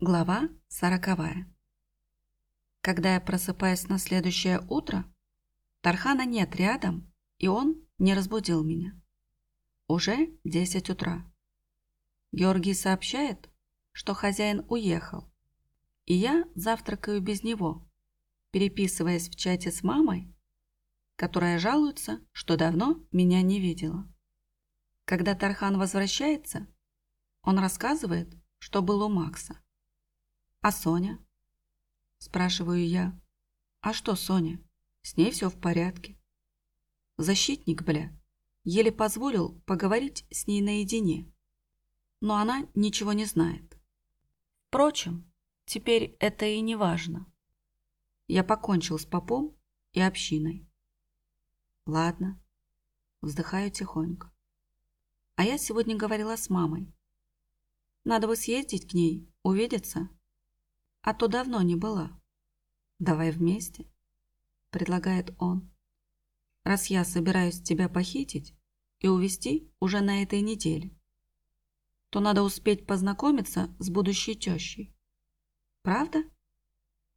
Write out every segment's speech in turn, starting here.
Глава сороковая. Когда я просыпаюсь на следующее утро, Тархана нет рядом, и он не разбудил меня. Уже 10 утра. Георгий сообщает, что хозяин уехал, и я завтракаю без него, переписываясь в чате с мамой, которая жалуется, что давно меня не видела. Когда Тархан возвращается, он рассказывает, что был у Макса. «А Соня?» Спрашиваю я. «А что Соня? С ней все в порядке». Защитник, бля, еле позволил поговорить с ней наедине. Но она ничего не знает. Впрочем, теперь это и не важно. Я покончил с попом и общиной. Ладно, вздыхаю тихонько. А я сегодня говорила с мамой. Надо бы съездить к ней, увидеться а то давно не была. Давай вместе, предлагает он. Раз я собираюсь тебя похитить и увезти уже на этой неделе, то надо успеть познакомиться с будущей тещей. Правда?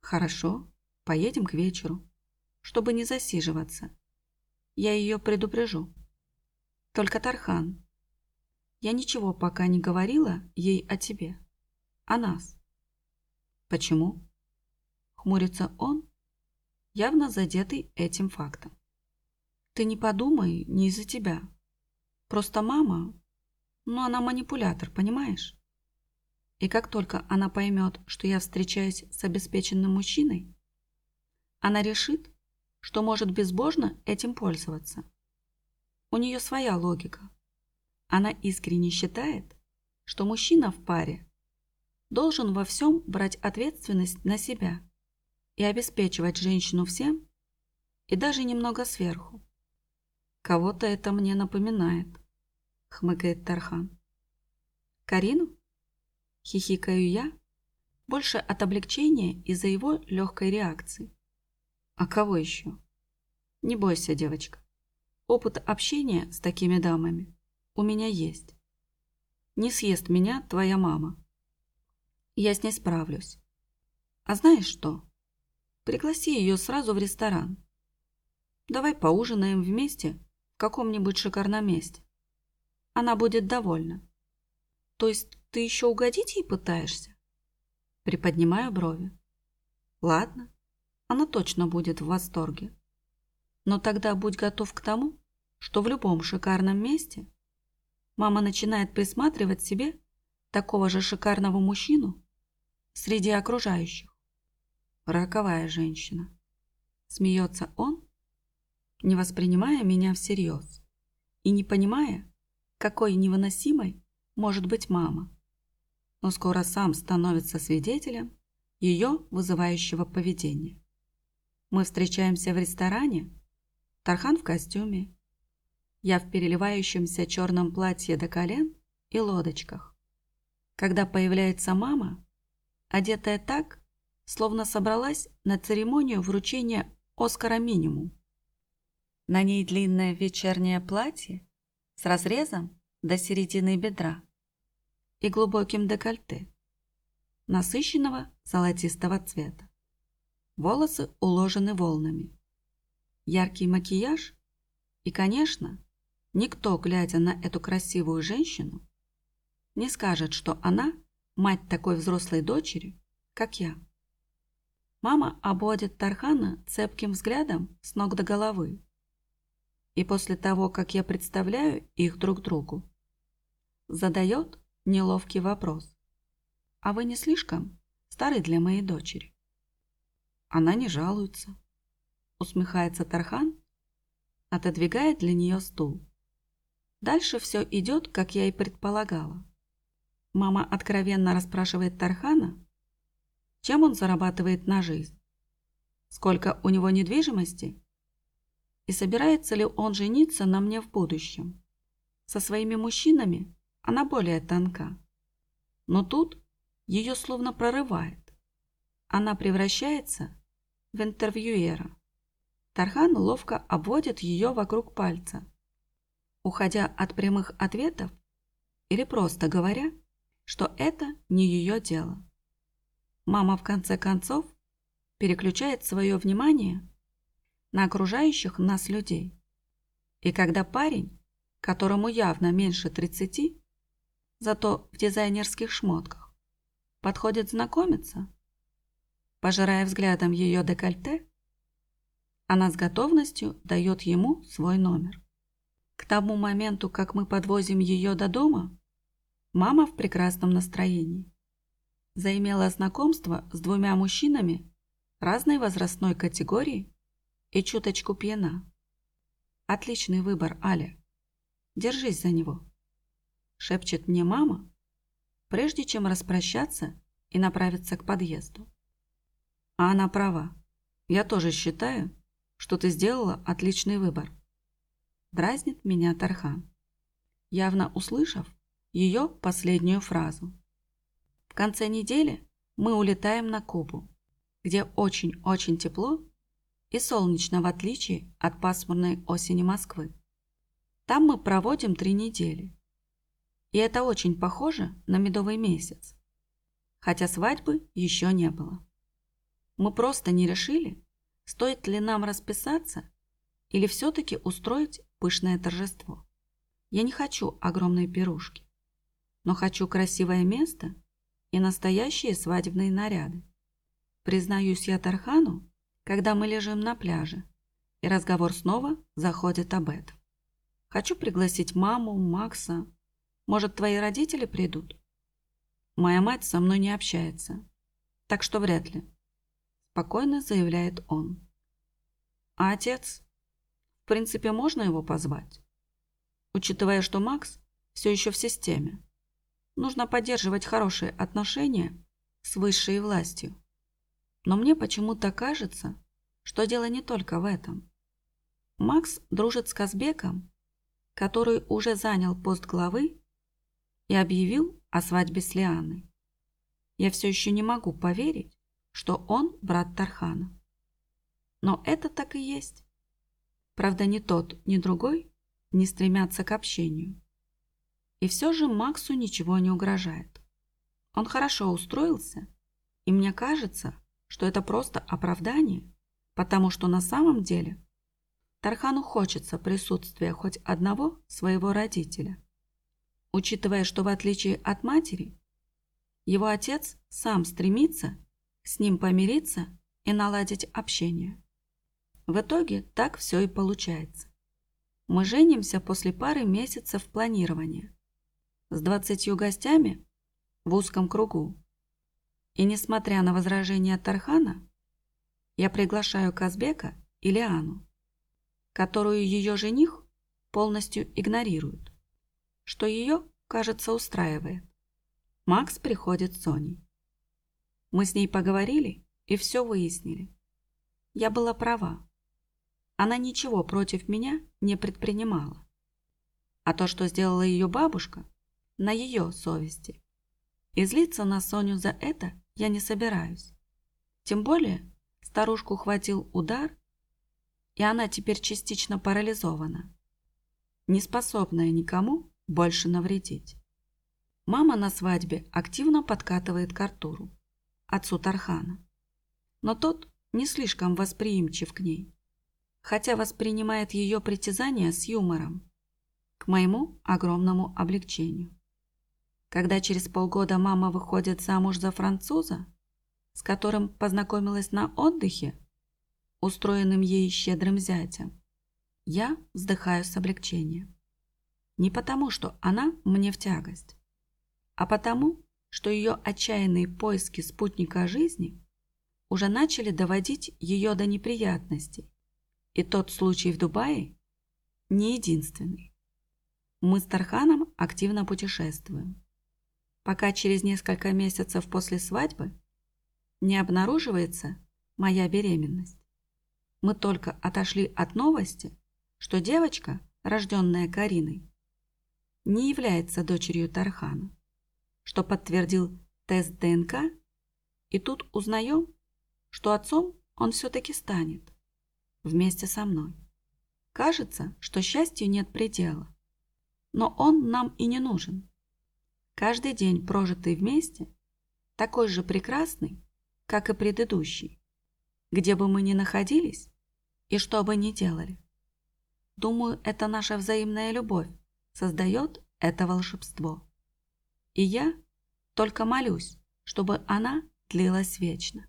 Хорошо, поедем к вечеру, чтобы не засиживаться. Я ее предупрежу. Только Тархан, я ничего пока не говорила ей о тебе, о нас. Почему? Хмурится он, явно задетый этим фактом. Ты не подумай, не из-за тебя. Просто мама, ну она манипулятор, понимаешь? И как только она поймет, что я встречаюсь с обеспеченным мужчиной, она решит, что может безбожно этим пользоваться. У нее своя логика. Она искренне считает, что мужчина в паре должен во всем брать ответственность на себя и обеспечивать женщину всем и даже немного сверху. Кого-то это мне напоминает, хмыкает Тархан. Карину? Хихикаю я, больше от облегчения из-за его легкой реакции. А кого еще? Не бойся, девочка. Опыт общения с такими дамами у меня есть. Не съест меня твоя мама я с ней справлюсь. А знаешь что? Пригласи ее сразу в ресторан. Давай поужинаем вместе в каком-нибудь шикарном месте. Она будет довольна. То есть ты еще угодить ей пытаешься? Приподнимаю брови. Ладно, она точно будет в восторге. Но тогда будь готов к тому, что в любом шикарном месте мама начинает присматривать себе такого же шикарного мужчину, среди окружающих. Роковая женщина. Смеется он, не воспринимая меня всерьез и не понимая, какой невыносимой может быть мама, но скоро сам становится свидетелем ее вызывающего поведения. Мы встречаемся в ресторане, Тархан в костюме, я в переливающемся черном платье до колен и лодочках. Когда появляется мама, одетая так, словно собралась на церемонию вручения Оскара минимум. На ней длинное вечернее платье с разрезом до середины бедра и глубоким декольте, насыщенного золотистого цвета. Волосы уложены волнами. Яркий макияж и, конечно, никто, глядя на эту красивую женщину, не скажет, что она – мать такой взрослой дочери, как я. Мама обводит Тархана цепким взглядом с ног до головы. И после того, как я представляю их друг другу, задает неловкий вопрос. «А вы не слишком старый для моей дочери?» Она не жалуется. Усмехается Тархан, отодвигает для нее стул. Дальше все идет, как я и предполагала. Мама откровенно расспрашивает Тархана, чем он зарабатывает на жизнь, сколько у него недвижимости и собирается ли он жениться на мне в будущем. Со своими мужчинами она более тонка. Но тут ее словно прорывает. Она превращается в интервьюера. Тархан ловко обводит ее вокруг пальца, уходя от прямых ответов или просто говоря, что это не ее дело. мама в конце концов переключает свое внимание на окружающих нас людей. И когда парень, которому явно меньше 30, зато в дизайнерских шмотках, подходит знакомиться, пожирая взглядом ее декольте, она с готовностью дает ему свой номер. К тому моменту, как мы подвозим ее до дома, мама в прекрасном настроении. Заимела знакомство с двумя мужчинами разной возрастной категории и чуточку пьяна. Отличный выбор, Аля. Держись за него. Шепчет мне мама, прежде чем распрощаться и направиться к подъезду. А она права. Я тоже считаю, что ты сделала отличный выбор. Дразнит меня Тархан, явно услышав ее последнюю фразу. В конце недели мы улетаем на Кубу, где очень-очень тепло и солнечно в отличие от пасмурной осени Москвы. Там мы проводим три недели. И это очень похоже на медовый месяц, хотя свадьбы еще не было. Мы просто не решили, стоит ли нам расписаться или все-таки устроить пышное торжество. Я не хочу огромной пирушки, но хочу красивое место и настоящие свадебные наряды. Признаюсь я Тархану, когда мы лежим на пляже, и разговор снова заходит об этом. Хочу пригласить маму, Макса. Может, твои родители придут? Моя мать со мной не общается, так что вряд ли спокойно заявляет он. А отец? В принципе, можно его позвать? Учитывая, что Макс все еще в системе. Нужно поддерживать хорошие отношения с высшей властью. Но мне почему-то кажется, что дело не только в этом. Макс дружит с Казбеком, который уже занял пост главы и объявил о свадьбе с Лианой. Я все еще не могу поверить, что он брат Тархана. Но это так и есть. Правда, ни тот, ни другой не стремятся к общению. И все же Максу ничего не угрожает. Он хорошо устроился, и мне кажется, что это просто оправдание, потому что на самом деле Тархану хочется присутствия хоть одного своего родителя. Учитывая, что в отличие от матери, его отец сам стремится с ним помириться и наладить общение. В итоге так все и получается. Мы женимся после пары месяцев планирования. С двадцатью гостями в узком кругу. И несмотря на возражения Тархана, я приглашаю Казбека и Лиану, которую ее жених полностью игнорирует, что ее, кажется, устраивает. Макс приходит с Соней. Мы с ней поговорили и все выяснили. Я была права. Она ничего против меня не предпринимала. А то, что сделала ее бабушка, на ее совести. И злиться на Соню за это я не собираюсь. Тем более старушку хватил удар, и она теперь частично парализована, не способная никому больше навредить. Мама на свадьбе активно подкатывает к Артуру отцу Тархана. Но тот не слишком восприимчив к ней, хотя воспринимает ее притязания с юмором, к моему огромному облегчению. Когда через полгода мама выходит замуж за француза, с которым познакомилась на отдыхе, устроенным ей щедрым зятем, я вздыхаю с облегчением. Не потому, что она мне в тягость, а потому, что ее отчаянные поиски спутника жизни уже начали доводить ее до неприятностей. И тот случай в Дубае не единственный. Мы с Тарханом активно путешествуем. Пока через несколько месяцев после свадьбы не обнаруживается моя беременность. Мы только отошли от новости, что девочка, рожденная Кариной, не является дочерью Тархана что подтвердил тест ДНК, и тут узнаем, что отцом он все-таки станет вместе со мной. Кажется, что счастью нет предела, но он нам и не нужен. Каждый день, прожитый вместе, такой же прекрасный, как и предыдущий. Где бы мы ни находились и что бы ни делали. Думаю, это наша взаимная любовь создает это волшебство. И я только молюсь, чтобы она длилась вечно.